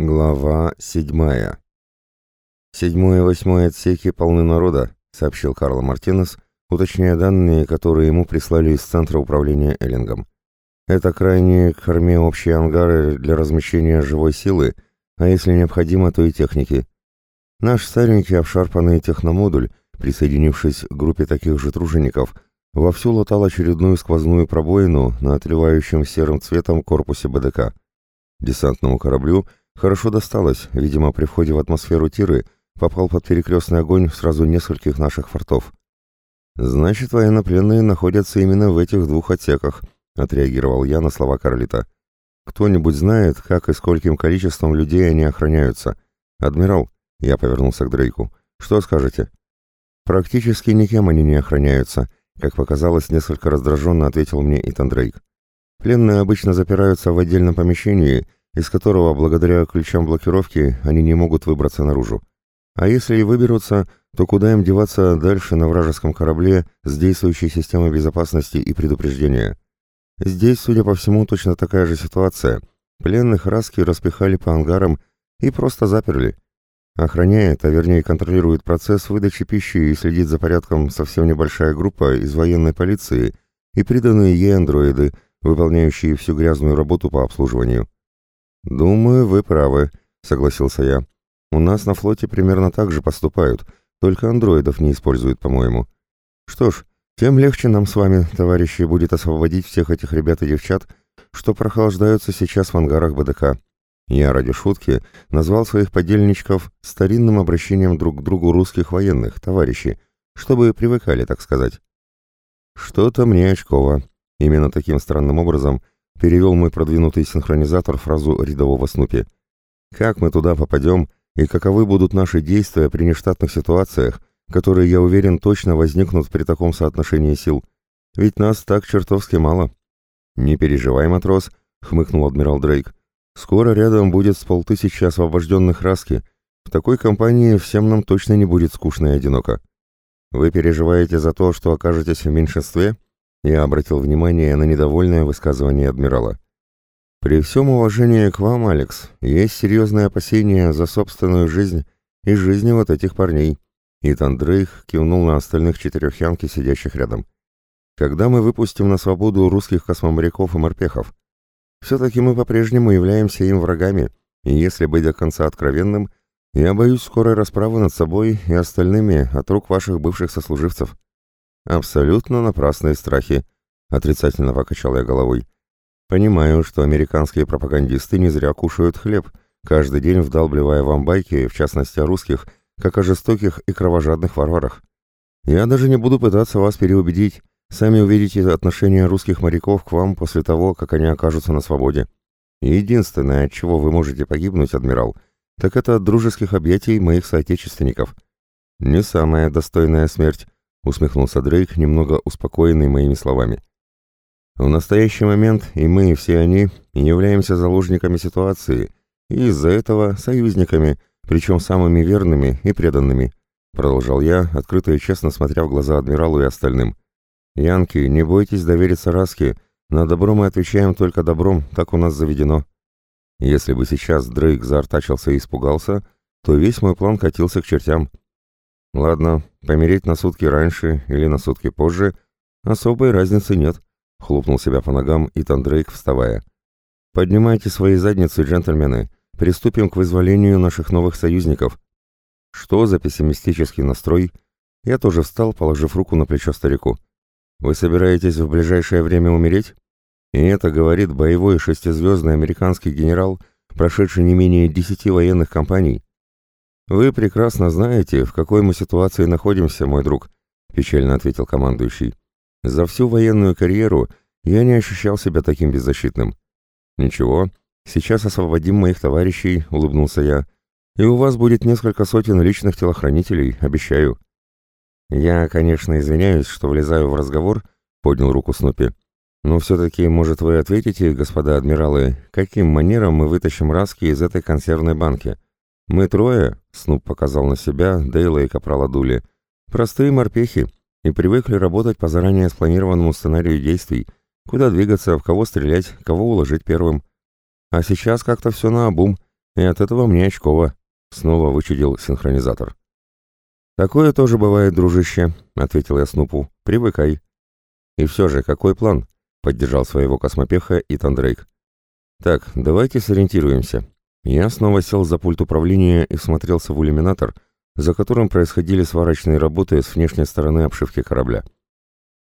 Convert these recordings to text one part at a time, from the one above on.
Глава седьмая. «Седьмой и восьмой отсеки полны народа», — сообщил Карло Мартинес, уточняя данные, которые ему прислали из Центра управления Эллингом. «Это крайне к корме общие ангары для размещения живой силы, а если необходимо, то и техники. Наш старенький обшарпанный техномодуль, присоединившись к группе таких же тружеников, вовсю латал очередную сквозную пробоину на отливающем серым цветом корпусе БДК. Десантному кораблю — Хорошо досталось, видимо, при входе в атмосферу Тиры попал под перекрестный огонь сразу нескольких наших фортов. «Значит, военнопленные находятся именно в этих двух отсеках», — отреагировал я на слова Карлита. «Кто-нибудь знает, как и скольким количеством людей они охраняются? Адмирал», — я повернулся к Дрейку, — «что скажете?» «Практически никем они не охраняются», — как показалось, несколько раздраженно ответил мне Итан Дрейк. «Пленные обычно запираются в отдельном помещении из которого, благодаря ключам блокировки, они не могут выбраться наружу. А если и выберутся, то куда им деваться дальше на вражеском корабле с действующей системой безопасности и предупреждения? Здесь, судя по всему, точно такая же ситуация. Пленных Раски распихали по ангарам и просто заперли. Охраняет, а вернее контролирует процесс выдачи пищи и следит за порядком совсем небольшая группа из военной полиции и приданные ей андроиды, выполняющие всю грязную работу по обслуживанию. «Думаю, вы правы», — согласился я. «У нас на флоте примерно так же поступают, только андроидов не используют, по-моему. Что ж, тем легче нам с вами, товарищи, будет освободить всех этих ребят и девчат, что прохлаждаются сейчас в ангарах БДК». Я ради шутки назвал своих подельничков старинным обращением друг к другу русских военных, товарищи, чтобы привыкали, так сказать. Что-то мне очково. Именно таким странным образом — перевел мой продвинутый синхронизатор фразу рядового Снупи. «Как мы туда попадем и каковы будут наши действия при нештатных ситуациях, которые, я уверен, точно возникнут при таком соотношении сил? Ведь нас так чертовски мало». «Не переживай, матрос», — хмыкнул адмирал Дрейк. «Скоро рядом будет с полтысячи освобожденных раски. В такой компании всем нам точно не будет скучно и одиноко». «Вы переживаете за то, что окажетесь в меньшинстве?» Я обратил внимание на недовольное высказывание адмирала. «При всем уважении к вам, Алекс, есть серьезные опасения за собственную жизнь и жизни вот этих парней». Итан Дрейх кивнул на остальных четырех янки, сидящих рядом. «Когда мы выпустим на свободу русских космоморяков и морпехов? Все-таки мы по-прежнему являемся им врагами, и если быть до конца откровенным, я боюсь скорой расправы над собой и остальными от рук ваших бывших сослуживцев». Абсолютно напрасные страхи, отрицательно покачал я головой. Понимаю, что американские пропагандисты не зря кушают хлеб, каждый день вдалбливая вам байки, в частности о русских, как о жестоких и кровожадных варварах. Я даже не буду пытаться вас переубедить, сами увидите отношение русских моряков к вам после того, как они окажутся на свободе. единственное, от чего вы можете погибнуть, адмирал, так это от дружеских объятий моих соотечественников. Не самая достойная смерть, усмехнулся Дрейк, немного успокоенный моими словами. В настоящий момент и мы, и все они являемся заложниками ситуации, и из-за этого союзниками, причем самыми верными и преданными, продолжал я, открыто и честно смотря в глаза адмиралу и остальным. Янки, не бойтесь довериться Раске, на добро мы отвечаем только добром, так у нас заведено. Если бы сейчас Дрейк заортачился и испугался, то весь мой план катился к чертям. Ладно, помереть на сутки раньше или на сутки позже особой разницы нет, хлопнул себя по ногам Итан Дрейк, вставая. Поднимайте свои задницы, джентльмены. Приступим к вызволению наших новых союзников. Что за пессимистический настрой? Я тоже встал, положив руку на плечо старику. Вы собираетесь в ближайшее время умереть? И это говорит боевой шестизвездный американский генерал, прошедший не менее десяти военных кампаний. «Вы прекрасно знаете, в какой мы ситуации находимся, мой друг», — печально ответил командующий. «За всю военную карьеру я не ощущал себя таким беззащитным». «Ничего, сейчас освободим моих товарищей», — улыбнулся я. «И у вас будет несколько сотен личных телохранителей, обещаю». «Я, конечно, извиняюсь, что влезаю в разговор», — поднял руку Снупи. «Но все-таки, может, вы ответите, господа адмиралы, каким манером мы вытащим Раски из этой консервной банки?» «Мы трое», — Снуп показал на себя, Дейла и Капрала Дули, — «простые морпехи и привыкли работать по заранее спланированному сценарию действий, куда двигаться, в кого стрелять, кого уложить первым. А сейчас как-то все наобум, И от этого мне очково. Снова вычудил синхронизатор. «Такое тоже бывает, дружище», — ответил я Снупу. «Привыкай». «И все же, какой план?» — поддержал своего космопеха Итан Дрейк. «Так, давайте сориентируемся». Я снова сел за пульт управления и смотрелся в иллюминатор, за которым происходили сварочные работы с внешней стороны обшивки корабля.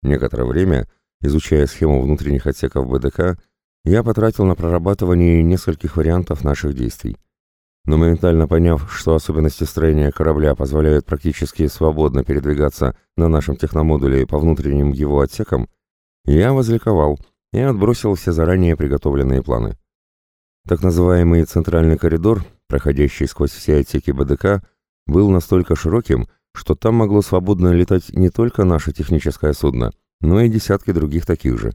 Некоторое время, изучая схему внутренних отсеков БДК, я потратил на прорабатывание нескольких вариантов наших действий. Но моментально поняв, что особенности строения корабля позволяют практически свободно передвигаться на нашем техномодуле по внутренним его отсекам, я возликовал и отбросил все заранее приготовленные планы. Так называемый центральный коридор, проходящий сквозь все отсеки БДК, был настолько широким, что там могло свободно летать не только наше техническое судно, но и десятки других таких же.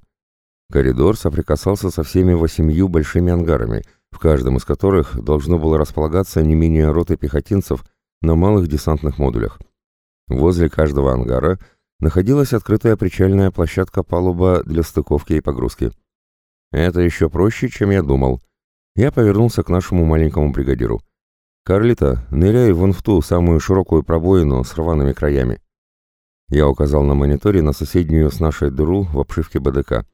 Коридор соприкасался со всеми восемью большими ангарами, в каждом из которых должно было располагаться не менее роты пехотинцев на малых десантных модулях. Возле каждого ангара находилась открытая причальная площадка палуба для стыковки и погрузки. Это еще проще, чем я думал. Я повернулся к нашему маленькому бригадиру. «Карлита, ныряй вон в ту самую широкую пробоину с рваными краями». Я указал на мониторе на соседнюю с нашей дыру в обшивке БДК.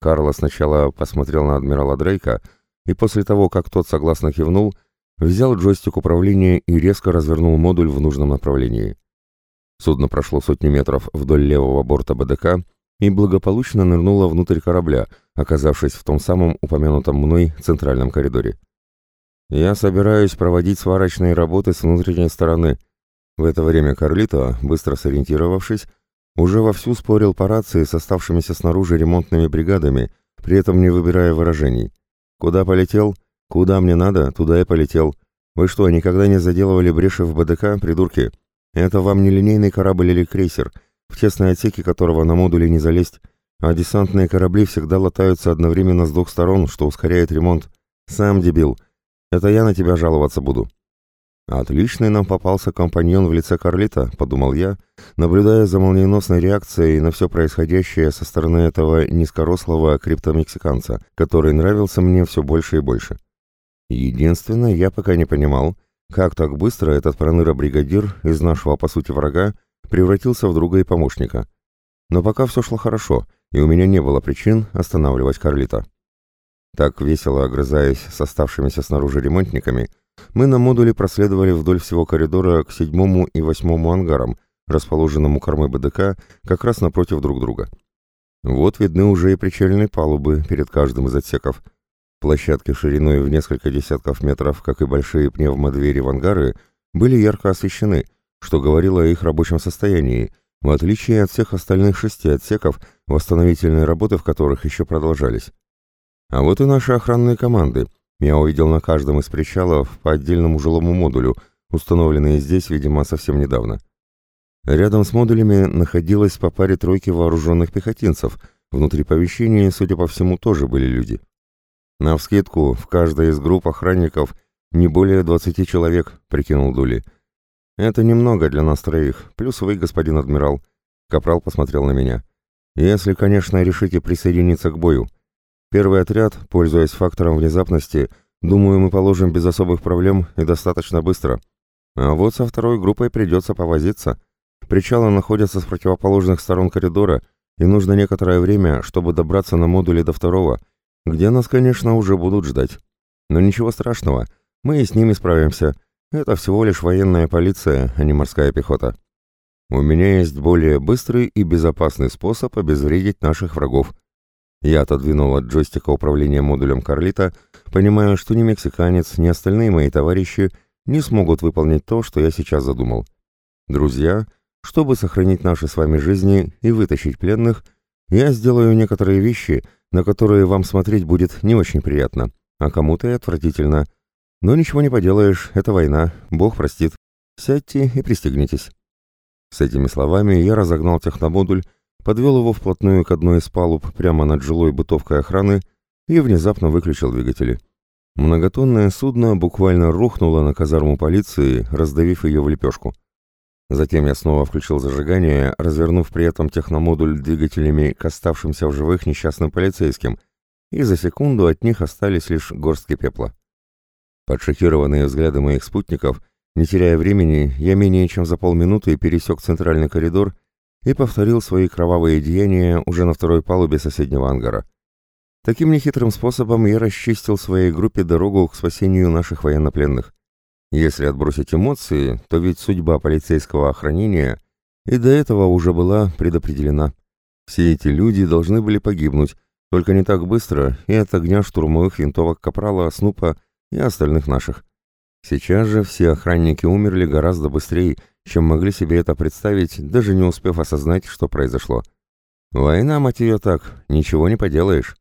Карло сначала посмотрел на адмирала Дрейка, и после того, как тот согласно кивнул, взял джойстик управления и резко развернул модуль в нужном направлении. Судно прошло сотни метров вдоль левого борта БДК и благополучно нырнуло внутрь корабля, оказавшись в том самом упомянутом мной центральном коридоре. «Я собираюсь проводить сварочные работы с внутренней стороны». В это время Карлито, быстро сориентировавшись, уже вовсю спорил по рации с оставшимися снаружи ремонтными бригадами, при этом не выбирая выражений. «Куда полетел? Куда мне надо, туда и полетел. Вы что, никогда не заделывали бреши в БДК, придурки? Это вам не линейный корабль или крейсер, в тесной отсеке которого на модуле не залезть, а десантные корабли всегда латаются одновременно с двух сторон, что ускоряет ремонт. Сам дебил. Это я на тебя жаловаться буду». «Отличный нам попался компаньон в лице Карлита», — подумал я, наблюдая за молниеносной реакцией на все происходящее со стороны этого низкорослого криптомексиканца, который нравился мне все больше и больше. Единственное, я пока не понимал, как так быстро этот проныра-бригадир из нашего, по сути, врага превратился в друга и помощника. Но пока все шло хорошо, и у меня не было причин останавливать Карлита. Так, весело огрызаясь с оставшимися снаружи ремонтниками, мы на модуле проследовали вдоль всего коридора к седьмому и восьмому ангарам, расположенному кормой БДК как раз напротив друг друга. Вот видны уже и причальные палубы перед каждым из отсеков. Площадки шириной в несколько десятков метров, как и большие пневмодвери в ангары, были ярко освещены, что говорило о их рабочем состоянии, в отличие от всех остальных шести отсеков, восстановительные работы в которых еще продолжались. А вот и наши охранные команды — я увидел на каждом из причалов по отдельному жилому модулю, установленные здесь, видимо, совсем недавно. Рядом с модулями находилось по паре тройки вооруженных пехотинцев. Внутри помещения, судя по всему, тоже были люди. Навскидку, в каждой из групп охранников не более двадцати человек, прикинул Дули. Это немного для нас троих, плюс вы, господин адмирал. Капрал посмотрел на меня. Если, конечно, решите присоединиться к бою. Первый отряд, пользуясь фактором внезапности, думаю, мы положим без особых проблем и достаточно быстро. А вот со второй группой придется повозиться. Причалы находятся с противоположных сторон коридора, и нужно некоторое время, чтобы добраться на модуле до второго, где нас, конечно, уже будут ждать. Но ничего страшного, мы и с ними справимся. Это всего лишь военная полиция, а не морская пехота. У меня есть более быстрый и безопасный способ обезвредить наших врагов. Я отодвинул от джойстика управления модулем Карлита, понимая, что ни мексиканец, ни остальные мои товарищи не смогут выполнить то, что я сейчас задумал. Друзья, чтобы сохранить наши с вами жизни и вытащить пленных, я сделаю некоторые вещи, на которые вам смотреть будет не очень приятно, а кому-то и отвратительно. Но ничего не поделаешь, это война, Бог простит. Сядьте и пристегнитесь. С этими словами я разогнал техномодуль, подвел его вплотную к одной из палуб прямо над жилой бытовкой охраны и внезапно выключил двигатели. Многотонное судно буквально рухнуло на казарму полиции, раздавив ее в лепешку. Затем я снова включил зажигание, развернув при этом техномодуль двигателями к оставшимся в живых несчастным полицейским, и за секунду от них остались лишь горстки пепла. Под шокированные взгляды моих спутников, не теряя времени, я менее чем за полминуты пересек центральный коридор и повторил свои кровавые деяния уже на второй палубе соседнего ангара. Таким нехитрым способом я расчистил своей группе дорогу к спасению наших военнопленных. Если отбросить эмоции, то ведь судьба полицейского охранения и до этого уже была предопределена. Все эти люди должны были погибнуть, только не так быстро и от огня штурмовых винтовок Капрала, Снупа и остальных наших. Сейчас же все охранники умерли гораздо быстрее, чем могли себе это представить, даже не успев осознать, что произошло. Война, мать ее так, ничего не поделаешь.